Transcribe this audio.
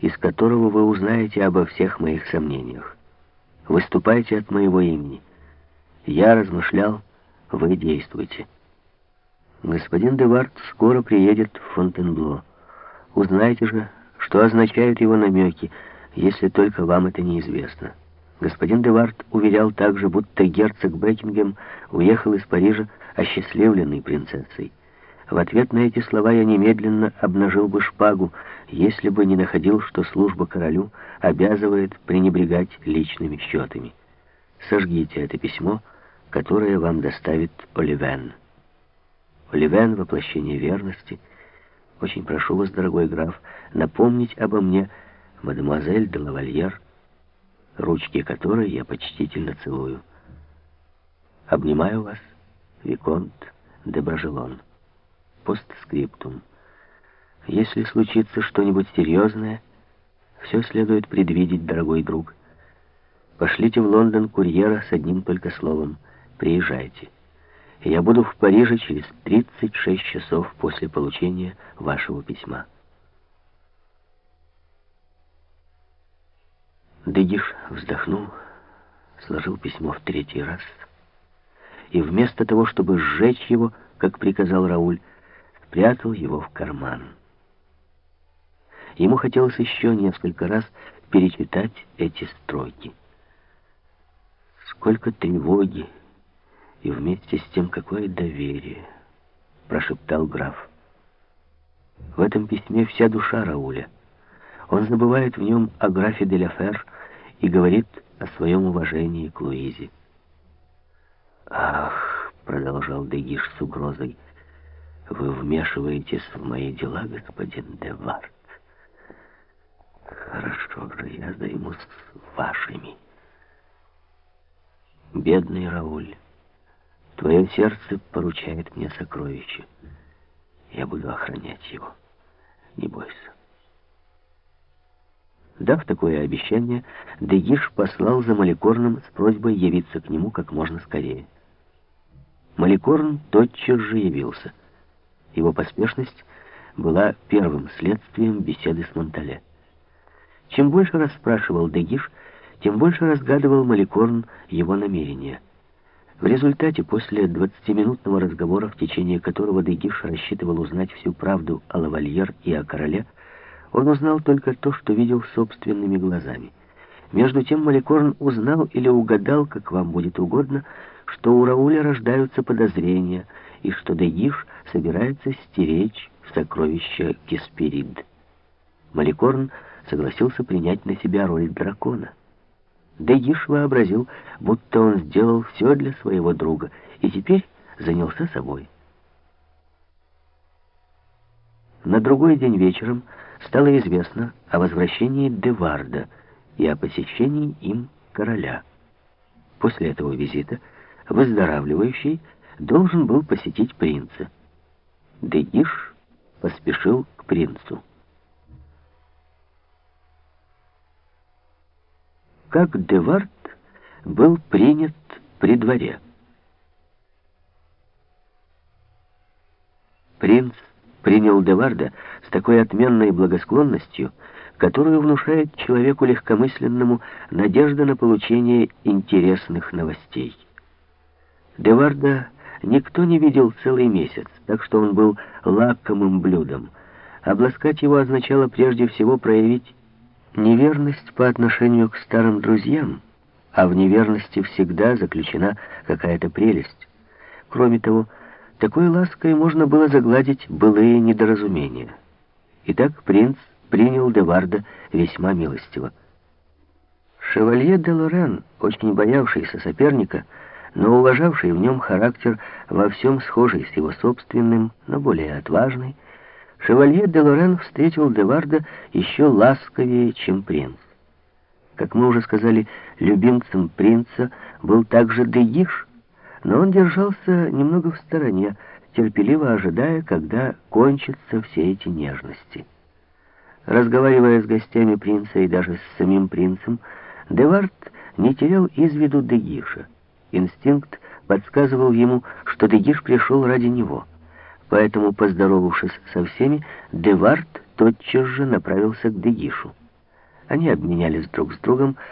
из которого вы узнаете обо всех моих сомнениях. Выступайте от моего имени. Я размышлял, вы действуйте. Господин Девард скоро приедет в Фонтенбло. Узнайте же, что означают его намеки, если только вам это неизвестно. Господин Девард уверял также, будто герцог Бекингем уехал из Парижа осчастливленной принцессой. В ответ на эти слова я немедленно обнажил бы шпагу, если бы не находил, что служба королю обязывает пренебрегать личными счетами. Сожгите это письмо, которое вам доставит Оливен. Оливен — воплощение верности. Очень прошу вас, дорогой граф, напомнить обо мне мадемуазель де лавальер, ручки которой я почтительно целую. Обнимаю вас, Виконт де Бражелон. Постскриптум. Если случится что-нибудь серьезное, все следует предвидеть, дорогой друг. Пошлите в Лондон курьера с одним только словом «Приезжайте». Я буду в Париже через 36 часов после получения вашего письма. Дегиш вздохнул, сложил письмо в третий раз и вместо того, чтобы сжечь его, как приказал Рауль, спрятал его в карман. Ему хотелось еще несколько раз перечитать эти строки. Сколько тревоги и вместе с тем какое доверие, прошептал граф. В этом письме вся душа Рауля. Он забывает в нем о графе де ля Фер и говорит о своем уважении к Луизе. «Ах!» — продолжал Дегиш с угрозой. «Вы вмешиваетесь в мои дела, господин Девард. Хорошо же, я займусь вашими. Бедный Рауль, твое сердце поручает мне сокровище. Я буду охранять его. Не бойся». Дав такое обещание, Дегиш послал за Маликорном с просьбой явиться к нему как можно скорее. Маликорн тотчас же явился. Его поспешность была первым следствием беседы с Монтале. Чем больше расспрашивал Дегиш, тем больше разгадывал Маликорн его намерения. В результате, после 20-минутного разговора, в течение которого Дегиш рассчитывал узнать всю правду о лавальер и о короле, он узнал только то, что видел собственными глазами. Между тем Маликорн узнал или угадал, как вам будет угодно, что у Рауля рождаются подозрения, и что Дегиш собирается стеречь сокровища Кесперид. Маликорн согласился принять на себя роль дракона. Дегиш вообразил, будто он сделал все для своего друга, и теперь занялся собой. На другой день вечером стало известно о возвращении Деварда и о посещении им короля. После этого визита выздоравливающий должен был посетить принца. Дегиш поспешил к принцу. Как Девард был принят при дворе. Принц принял Деварда с такой отменной благосклонностью, которую внушает человеку легкомысленному надежда на получение интересных новостей. Деварда никто не видел целый месяц, так что он был лакомым блюдом. Обласкать его означало прежде всего проявить неверность по отношению к старым друзьям, а в неверности всегда заключена какая-то прелесть. Кроме того, такой лаской можно было загладить былые недоразумения. Итак, принц принял Деварда весьма милостиво. Шевалье де Лорен, очень боявшийся соперника, но уважавший в нем характер во всем схожий с его собственным, но более отважный, Шевалье де Лорен встретил Деварда еще ласковее, чем принц. Как мы уже сказали, любимцем принца был также Дегиш, но он держался немного в стороне, терпеливо ожидая, когда кончатся все эти нежности. Разговаривая с гостями принца и даже с самим принцем, Девард не терял из виду Дегиша. Инстинкт подсказывал ему, что Дегиш пришел ради него. Поэтому, поздоровавшись со всеми, Девард тотчас же направился к Дегишу. Они обменялись друг с другом